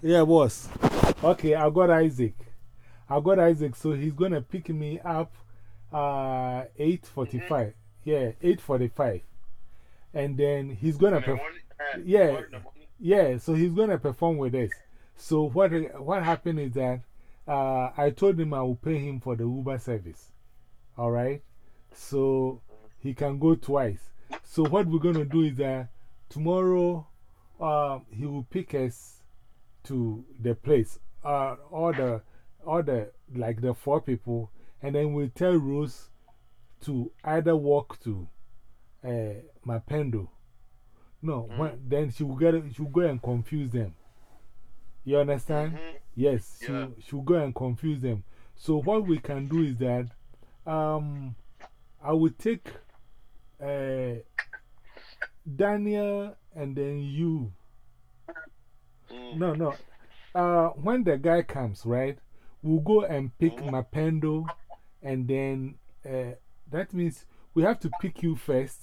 Yeah, boss. Okay, I got Isaac. I got Isaac, so he's going to pick me up uh, 8.45. Yeah, 8.45. And then he's going to perform. Yeah, yeah, so he's going to perform with us. So what, what happened is that uh, I told him I will pay him for the Uber service. All right? So he can go twice. So what we're going to do is that tomorrow uh, he will pick us to the place, uh, all the, all the, like the four people, and then we'll tell Rose to either walk to uh, Mapendo. No, Mm. when, then she will, get, she will go and confuse them. You understand? -hmm. Yes, she, she will go and confuse them. So, what we can do is that um, I will take uh, Daniel and then you. No, no. Uh, when the guy comes, right, we'll go and pick Mm. Mapendo, and then uh, that means we have to pick you first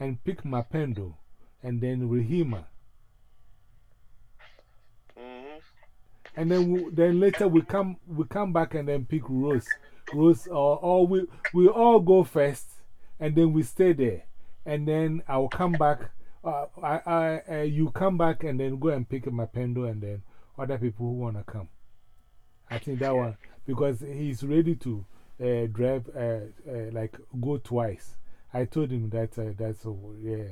and pick Mapendo, and then Rahima. -hmm. And then, we, then later we come, we come back and then pick Rose. Rose, or, or we, we all go first, and then we stay there. And then I'll come back. Uh, I, I, uh, you come back and then go and pick up my Mapendo, and then other people who want to come. I think that one, because he's ready to uh, drive, uh, uh, like go twice. I told him that uh, that's, yeah.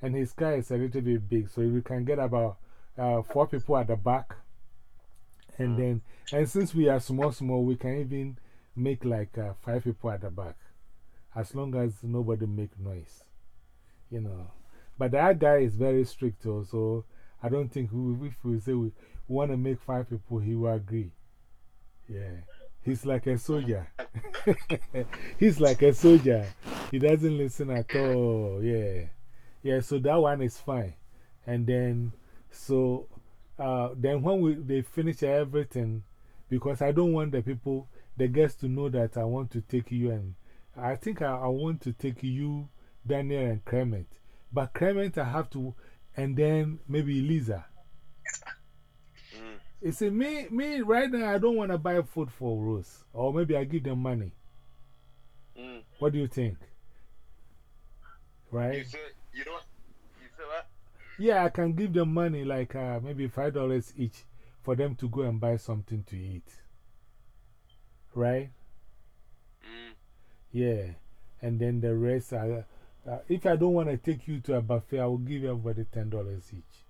And his car is a little bit big, so we can get about uh, four people at the back. And then, and since we are small, small, we can even make like uh, five people at the back. As long as nobody make noise, you know. But that guy is very strict so I don't think we, if we say we want to make five people, he will agree. Yeah. He's like a soldier. He's like a soldier. He doesn't listen at all. Yeah. Yeah, so that one is fine. And then, so uh, then when we, they finish everything, because I don't want the people, the guests to know that I want to take you and I think I, I want to take you, Daniel, and Clement. But Clement, I have to, and then maybe Lisa. Mm. You see, me, me right now, I don't want to buy food for Rose. Or maybe I give them money. Mm. What do you think? You Right? say, you know what? You say what? Yeah, I can give them money, like uh, maybe $5 each, for them to go and buy something to eat. Right? Mm. Yeah. And then the rest, I, uh, if I don't want to take you to a buffet, I will give everybody $10 each.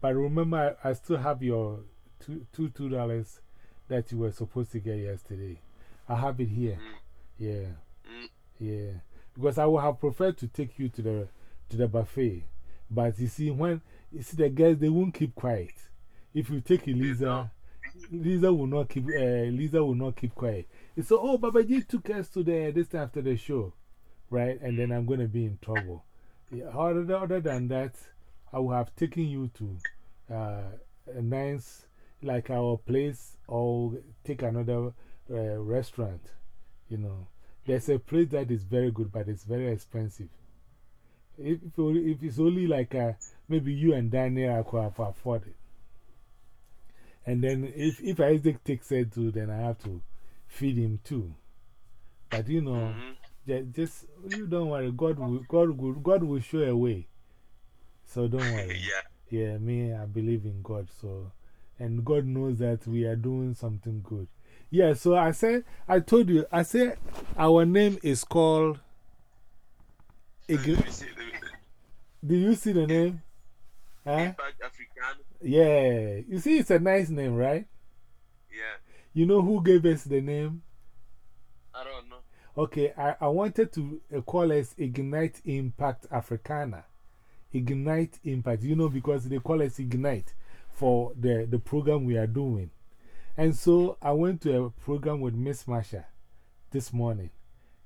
But remember, I, I still have your two, two, two dollars that you were supposed to get yesterday. I have it here. Mm. Yeah. Mm. Yeah. Because I would have preferred to take you to the, to the buffet. But you see, when you see the guys, they won't keep quiet. If you take Eliza, Lisa will not keep, uh, Lisa will not keep quiet. It's so, oh, Baba G took us to the, this time after the show, right? And then I'm going to be in trouble. Yeah, other, other than that, I would have taken you to uh, a nice, like our place, or take another uh, restaurant. You know, there's a place that is very good, but it's very expensive. If, if, it's only like uh, maybe you and Daniel I could have afford it. And then if, if Isaac takes it too, then I have to feed him too. But you know, -hmm. Ju- just, you don't worry, God will, God will, God will show a way. So don't worry. yeah. Yeah, me, I believe in God. So, and God knows that we are doing something good. Yeah, so I said, I told you, I said our name is called. Let Ig- me see. Let me see. Do you see the name? Huh? Yeah, you see, it's a nice name, right? Yeah. You know who gave us the name? Okay, I, I wanted to uh, call us Ignite Impact Africana. Ignite Impact, you know, because they call us Ignite for the, the program we are doing. And so I went to a program with Miss Masha this morning.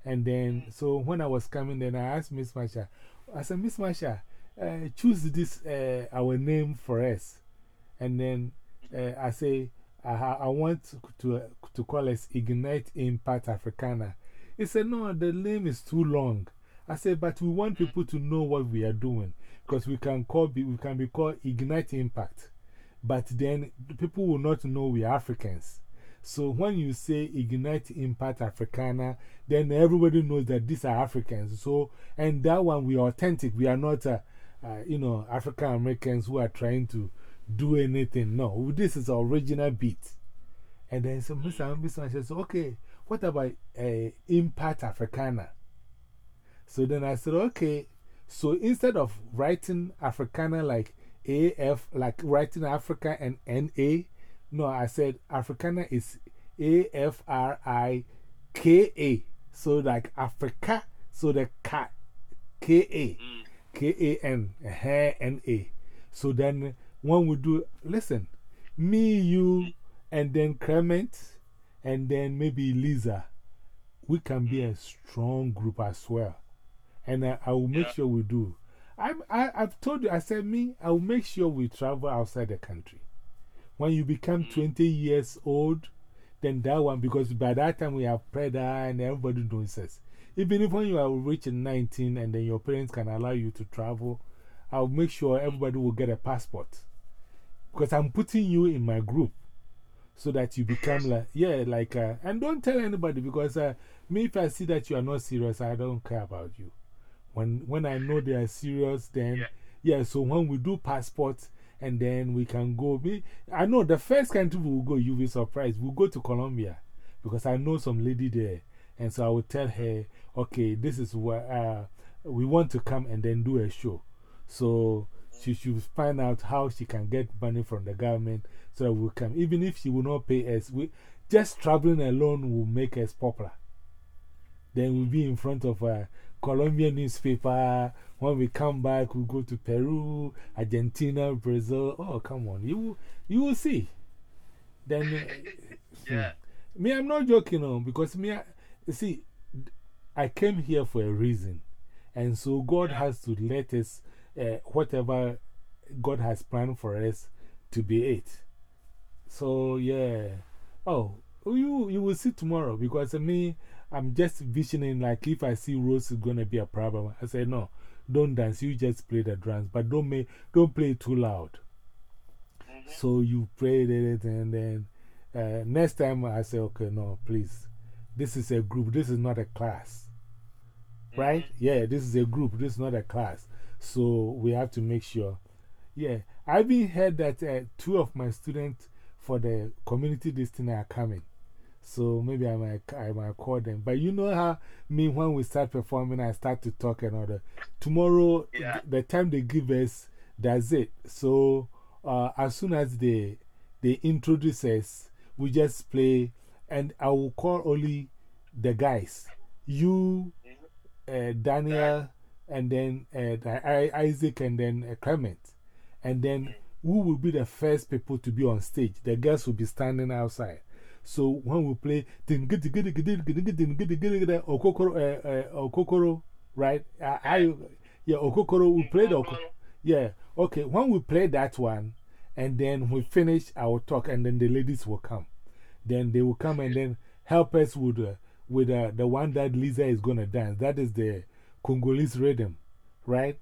And then, so when I was coming, then I asked Miss Masha, I said, Miss Masha, uh, choose this, uh, our name for us. And then I say, I, I want to, to call us Ignite Impact Africana. He said, No, the name is too long. I said, But we want people to know what we are doing because we can, call, be, we can be called Ignite Impact but then people will not know we are Africans. So when you say Ignite Impact Africana, then everybody knows that these are Africans. So, and that one we are authentic. We are not, uh, uh, you know, African Americans who are trying to do anything. No, this is original beat. And then so Mr. Mr. says, okay, what about uh, Impact Africana? So then I said, okay. So instead of writing Africana like AF, like writing Africa and NA, no, I said Africana is A F R I K A. So like Africa, so the ka, K, K A, K A N, N A. So then when we do, listen, me, you, and then Clement, and then maybe Lisa, we can be a strong group as well. And I, I will make sure we do. I'm, I, I've told you, I said, me, I will make sure we travel outside the country. When you become mm. 20 years old, then that one, because by that time we have Preda and everybody knows us. Even if when you are reaching 19 and then your parents can allow you to travel, I'll make sure mm. everybody will get a passport. Because I'm putting you in my group so that you become like, yeah, like, uh, and don't tell anybody because uh, me, if I see that you are not serious, I don't care about you. When, when I know they are serious, then, yeah, so when we do passports, and then we can go. Me, I know the first country we will go, you'll be surprised. We'll go to Colombia because I know some lady there. And so I will tell her, okay, this is where uh, we want to come and then do a show. So she should find out how she can get money from the government so that we can. Even if she will not pay us, we, just traveling alone will make us popular. Then we'll be in front of a Colombian newspaper. When we come back, we'll go to Peru, Argentina, Brazil. Oh, come on. You, you will see. Then, uh, yeah. Hmm. me, I'm not joking on because me, I, you see, I came here for a reason. And so God has to let us, uh, whatever God has planned for us, to be it. So, yeah. Oh, you, you will see tomorrow because me, I'm just visioning like if I see Rose is going to be a problem. I say, no, don't dance. You just play the drums, but don't, make, don't play too loud. Mm-hmm. So you played it, and then uh, next time I say, okay, no, please. This is a group, this is not a class. Right? Yeah, this is a group, this is not a class. So we have to make sure. Yeah, I've been heard that uh, two of my students for the community this thing are coming. So maybe I might, I might call them. But you know how me, when we start performing, I start to talk and all that. Tomorrow, Yeah. the time they give us, that's it. So uh, as soon as they, they introduce us, we just play, and I will call only the guys. You, uh, Daniel, and then uh, Isaac, and then uh, Clement. And then who will be the first people to be on stage? The girls will be standing outside. So when we play, right? Yeah, Okokoro, we play the Okokoro. Yeah, okay. When we play that one, and then we finish, will talk, and then the ladies will come. Then they will come and then help us with, uh, with uh, the one that Lisa is going to dance. That is the Congolese rhythm, right?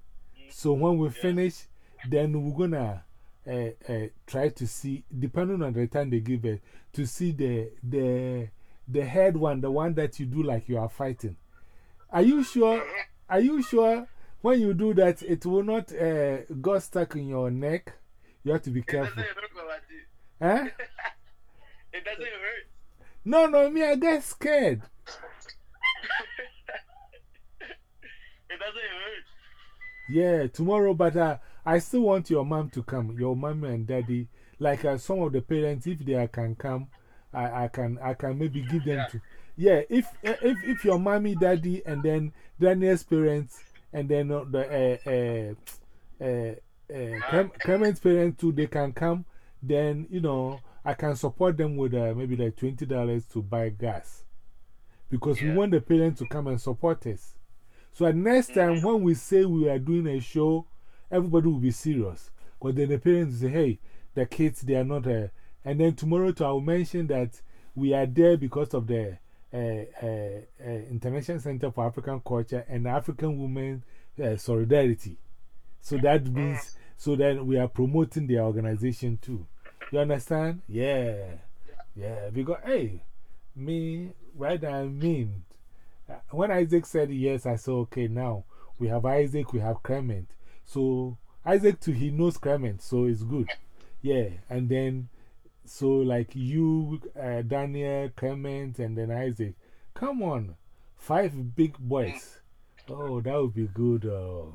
So when we finish, then we're to uh, uh, try to see, depending on the time they give it, to see the, the, the head one, the one that you do like you are fighting. Are you sure? Are you sure when you do that it will not uh, go stuck in your neck? You have to be It doesn't careful. hurt, Huh? It doesn't hurt. No, no, me, I get scared. It doesn't hurt. Yeah, tomorrow, but uh, I still want your mom to come, your mom and daddy. Like uh, some of the parents, if they can come, I, I, can, I can maybe give them to. Yeah, if, if, if your mommy, daddy, and then Daniel's parents, and then uh, the uh, uh, uh, uh, Clem- Clement's parents too, they can come, then, you know, I can support them with uh, maybe like $20 to buy gas. Because we want the parents to come and support us. So at next time, when we say we are doing a show, everybody will be serious. Because then the parents say, hey, the kids, they are not. Uh, and then tomorrow, too, I will mention that we are there because of the uh, uh, uh, International Center for African Culture and African Women uh, Solidarity. So that means, so that we are promoting their organization too. You understand? Yeah. Yeah. Because, hey, me, right now, I mean, when Isaac said yes, I said, okay, now we have Isaac, we have Clement. So, Isaac too, he knows Clement, so it's good. Yeah. And then, so like you, uh, Daniel, Clement, and then Isaac. Come on. Five big boys. Oh, that would be good. Uh,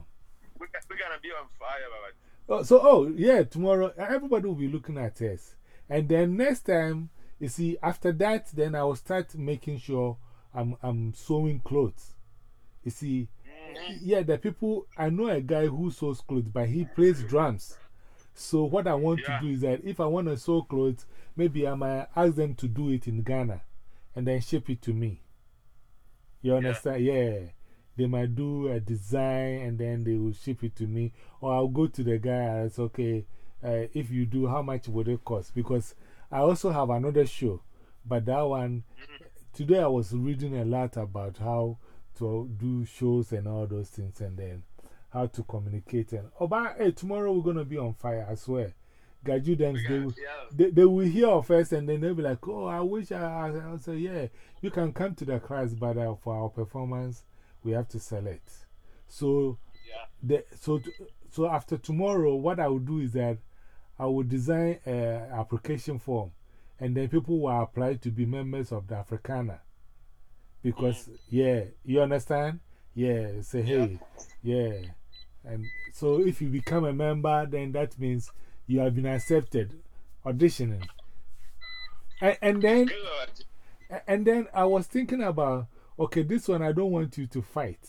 We, ca- we gonna be on fire, Baba. Oh, so, oh, yeah, tomorrow everybody will be looking at us. And then next time, you see, after that, then I will start making sure I'm, I'm sewing clothes. You see, yeah, the people, I know a guy who sews clothes, but he plays drums. So, what I want Yeah. to do is that if I want to sew clothes, maybe I might ask them to do it in Ghana and then ship it to me. You understand? Yeah. They might do a design and then they will ship it to me. Or I'll go to the guy and say, okay, uh, if you do, how much would it cost? Because I also have another show, but that one, today I was reading a lot about how to do shows and all those things and then how to communicate. And, oh, but hey, tomorrow we're going to be on fire, I swear. Gaju dance, they, will- Yeah. they, they will hear of us and then they'll be like, oh, I wish I, I, I'll say, yeah, you can come to the class, but uh, for our performance, we have to select. So, Yeah. the, so, so after tomorrow, what I will do is that I will design an application form and then people will apply to be members of the Africana. Because, yeah, you understand? Yeah, say, hey, yeah. And so if you become a member, then that means you have been accepted, auditioning. And, and then, and then I was thinking about, okay, this one I don't want you to fight.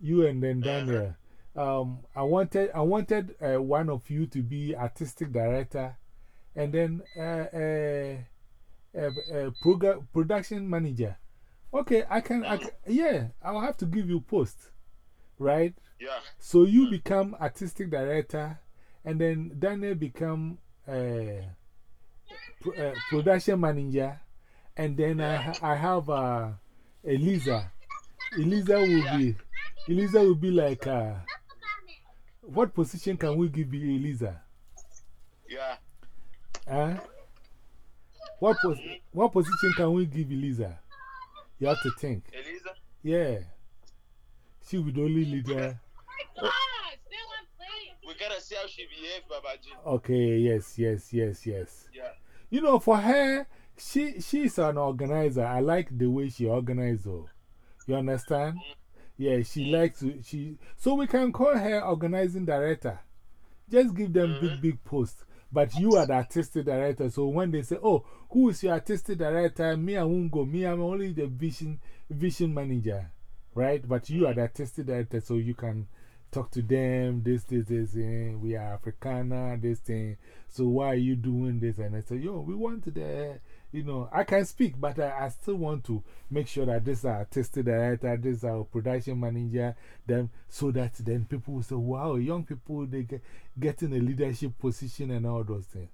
You and then Daniel. Um, I wanted, I wanted uh, one of you to be artistic director and then uh, uh, uh, uh, production manager. Okay, I can, I can, yeah, I'll have to give you post, right? Yeah. So you become artistic director, and then Daniel become uh, uh, production manager, and then I, I have uh, Eliza. Eliza will be, Eliza will be like, uh, what position can we give you, Eliza? Yeah. Huh? What, pos what position can we give Eliza? You have to think. Elisa? Yeah. She the only leader. We gotta see how she behave, Babaji. Okay, yes, yes, yes, yes. Yeah. You know, for her, she, she's an organizer. I like the way she organizes. You understand? Yeah, she likes to. She, so we can call her organizing director. Just give them big, big posts. But you are the artistic director. So when they say, Oh, who is your artistic director? Me, I won't go. Me, I'm only the vision, vision manager. Right? But you are the artistic director, so you can talk to them. This, this, this. eh, we are Africana, this thing. So why are you doing this? And I say, Yo, we want the. You know, I can speak, but I, I still want to make sure that this is our artistic director, this is our production manager, then, so that then people will say, wow, young people, they get getting a leadership position and all those things.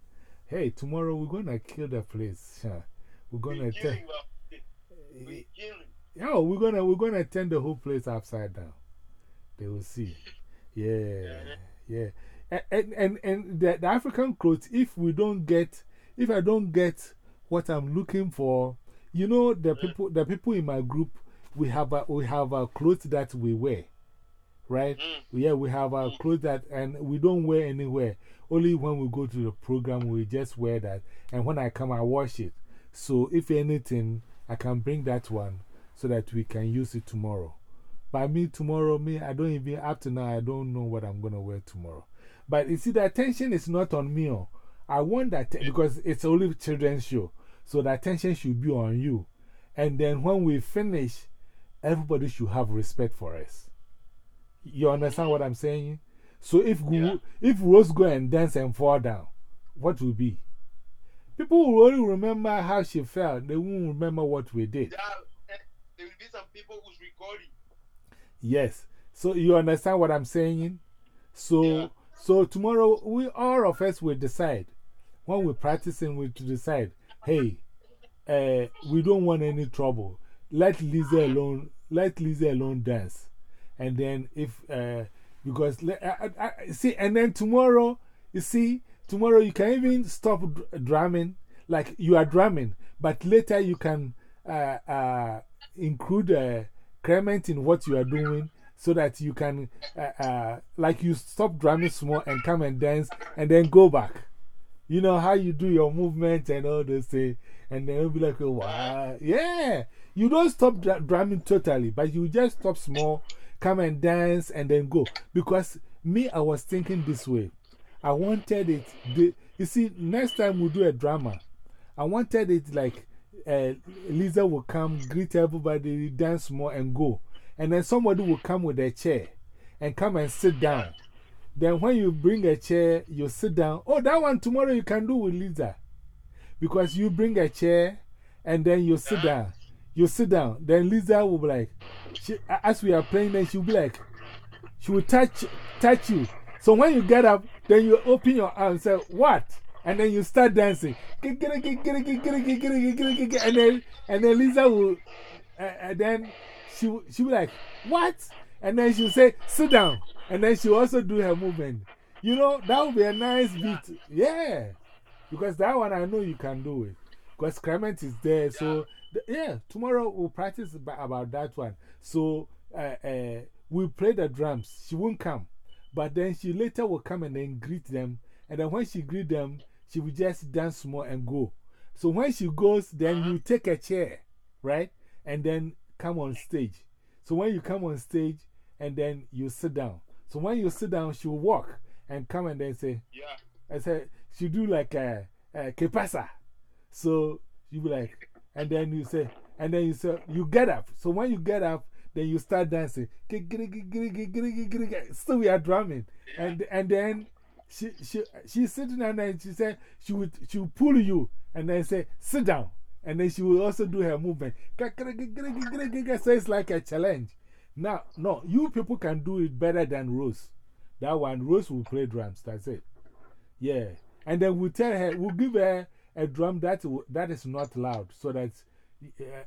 Hey, tomorrow we're going to kill the place. huh? We're going to turn, killing, We killing. yeah, we're going to we're gonna turn the whole place upside down. They will see. Yeah, yeah. And, and, and, and the, the African clothes, if we don't get, if I don't get what I'm looking for, you know, the mm. people, the people in my group, we have a, we have a clothes that we wear, right? Mm. Yeah, we have our mm. clothes that, and we don't wear anywhere. Only when we go to the program, we just wear that. And when I come, I wash it. So, if anything, I can bring that one so that we can use it tomorrow. But me, tomorrow, me, I don't even, up to now, I don't know what I'm going to wear tomorrow. But you see, the attention is not on me. oh. I want that because it's only children's show. So the attention should be on you. And then when we finish, everybody should have respect for us. You understand what I'm saying? So if, if Rose go and dance and fall down, what will be? People will only remember how she felt. They won't remember what we did. Yeah. eh, There will be some people who's recording. Yes. So you understand what I'm saying? So, Yeah. so tomorrow, we all of us will decide. When we're practicing, we to decide, hey, uh, we don't want any trouble. Let Lisa alone, let Lisa alone dance. And then if, uh, because, I, I, I- see, and then tomorrow, you see, tomorrow you can even stop drumming, like you are drumming, but later you can uh, include Clement in what you are doing so that you can, like, you stop drumming small and come and dance and then go back. You know how you do your movement and all those things, and then you'll be like, oh, wow. Yeah, you don't stop dr drumming totally, but you just stop small, come and dance, and then go. Because me, I was thinking this way. I wanted it, the, you see, next time we do a drama, I wanted it like uh, Lisa will come, greet everybody, dance more, and go. And then somebody will come with a chair and come and sit down. Then when you bring a chair, you sit down. Oh, that one tomorrow you can do with Lisa. Because you bring a chair and then you sit down. You sit down. Then Lisa will be like, she, as we are playing, then she'll be like, she will touch, touch you. So when you get up, then you open your arms and say, What? And then you start dancing. And then, and then Lisa will, uh, and then she, she will be like, What? And then she'll say, Sit down. And then she'll also do her movement. You know, that would be a nice beat. Yeah. Because that one I know you can do it. Because Clement is there. So, th yeah, tomorrow we'll practice ab about that one. So, uh, uh, we'll play the drums. She won't come. But then she later will come and then greet them. And then when she greet them, she will just dance more and go. So when she goes, then you take a chair, right? And then come on stage. So when you come on stage, and then you sit down. So when you sit down, she will walk and come and then say, Yeah. I said, she do like a, a que pasa. So you be like, and then you say, and then you say, you get up. So when you get up, then you start dancing. Still, we are drumming. And, and then she, she, she's sitting down and she said, she would, she would pull you and then say, sit down. And then she will also do her movement. So it's like a challenge. Now, no, you people can do it better than Rose. That one, Rose will play drums. That's it. Yeah. And then we'll tell her, we'll give her a drum that, that is not loud. So that,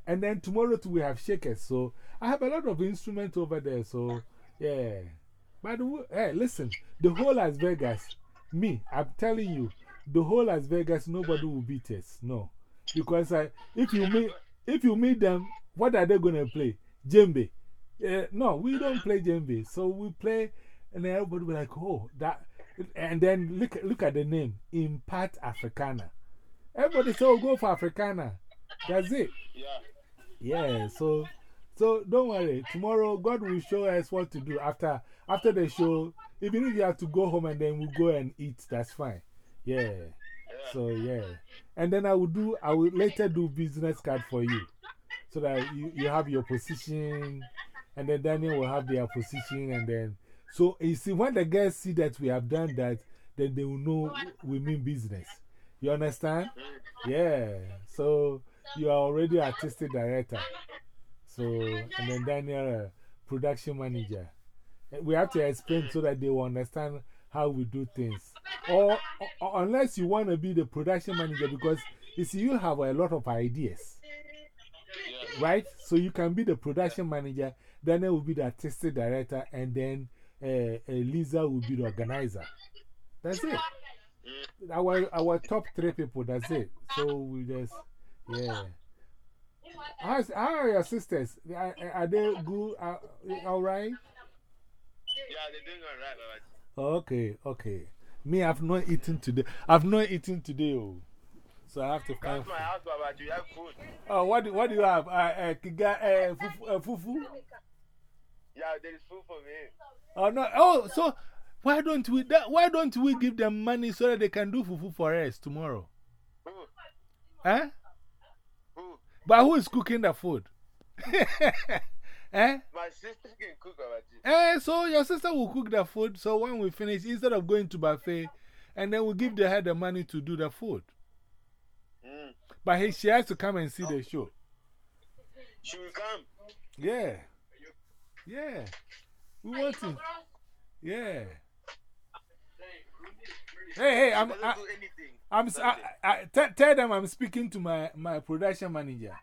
and then tomorrow too, we have shakers. So I have a lot of instruments over there. So, yeah. But hey, listen, the whole Las Vegas, me, I'm telling you, the whole Las Vegas, nobody will beat us. No. Because I, if, you meet, if you meet them, what are they going to play? Djembe. Uh, no, we don't play djembe. So we play, and then everybody will be like, oh, that. And then look, look at the name Impact Africana. Everybody say, oh, go for Africana. That's it. Yeah. Yeah, so, so don't worry. Tomorrow, God will show us what to do after, after the show. Even if you have to go home and then we'll go and eat, that's fine. Yeah. So, yeah. And then I will do, I will later do business card for you so that you, you have your position and then Daniel will have their position. And then, so you see, when the guys see that we have done that, then they will know we mean business. You understand? Yeah. So you are already artistic director. So, and then Daniel, uh, production manager. We have to explain so that they will understand how we do things. Or, or unless you want to be the production manager, because you see, you have a lot of ideas. Right? So you can be the production manager, Daniel will be the artistic director, and then uh, uh, Lisa will be the organizer. That's it. Our, our top three people, that's it. So we just, yeah. How's, how are your sisters? Are, are they good? Are, all right? Yeah, they're doing all right, Baba. Okay, okay. Me, I've not eaten today. I've not eaten today. Oh. So I have to Come find to my house, Baba. You have food. Oh, what do, what do you have? Uh, uh, kiga, uh, fufu, uh, fufu? Yeah, there is food for me. Oh, no. Oh, so why don't we, that, why don't we give them money so that they can do fufu for us tomorrow? Who? Eh? Who? But who is cooking the food? eh? My sister can cook, Baba. Eh, so your sister will cook the food. So when we finish, instead of going to buffet, and then we give the her the money to do the food. Mm. But he, she has to come and see the show. She will come. Yeah. Yeah. We want to. Yeah. Hey, hey, I'm, I. I'm, I, I, te- tell them I'm speaking to my, my production manager.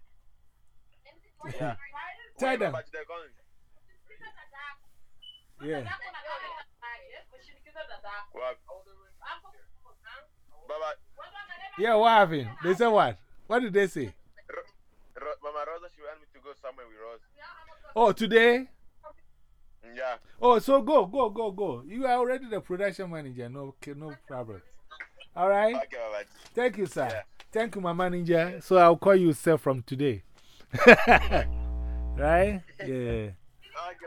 Yeah. Tell them. Yeah. Yeah, what happened? They said what? What did they say? Mama Rosa, she want me to go somewhere with Rose. Oh, today? Yeah. Oh, so go, go, go, go. You are already the production manager. No, okay, no problem. All right. Okay, Baba. Thank you, sir. Yeah. Thank you, my manager. So I'll call you, sir, from today. right? Yeah. Okay,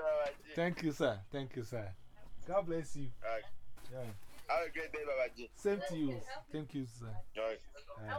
Baba. Thank you, sir. Thank you, sir. God bless you. Okay. Yeah. Have a great day, Baba. G. Same to you. Thank you, sir. Okay. Yeah.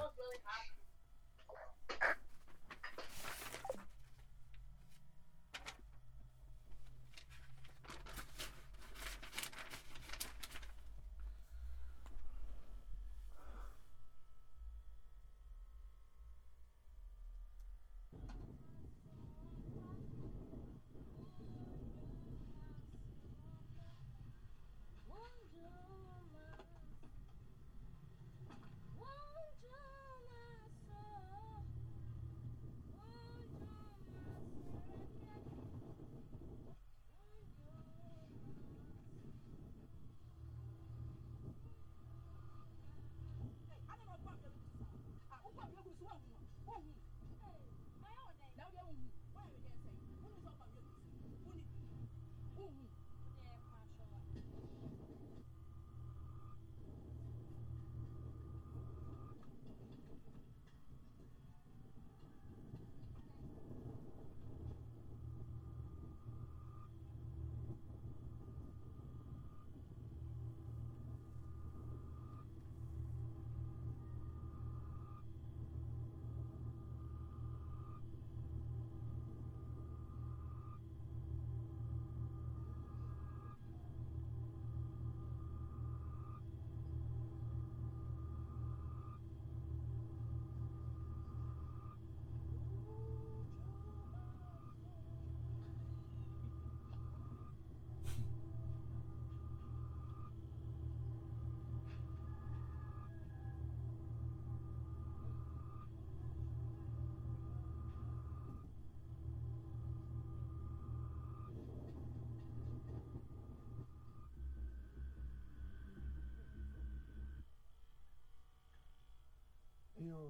yo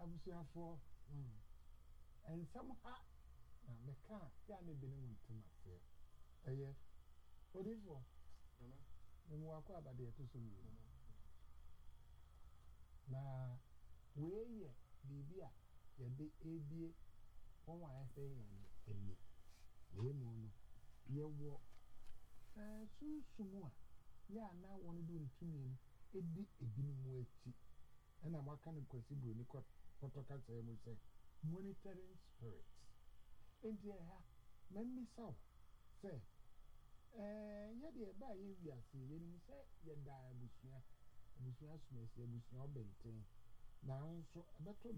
abusuafoɔ hmm. nsɛm ha na meka yɛ a na ebi ne mu ntum aseɛ. Ɛyɛ odiifoɔ mmemme wakɔ abade ɛto so mmienu. Na wee yɛ biribi a yɛde ebie wɔn a yɛsɛ yɛn ani. Na emu no yɛwɔ ɛɛ sunsun a yɛ a na wɔn do ntumi no edi ebinom akyi. And I'm working in Kwesi Bruni Kotoka Temu say, monitoring spirits. And yeah, Memmi South say, eh, yeah, the by you, we are seeing, you say, you die, Bushia, Bushia Smith, Bushia Benton. Now, so a better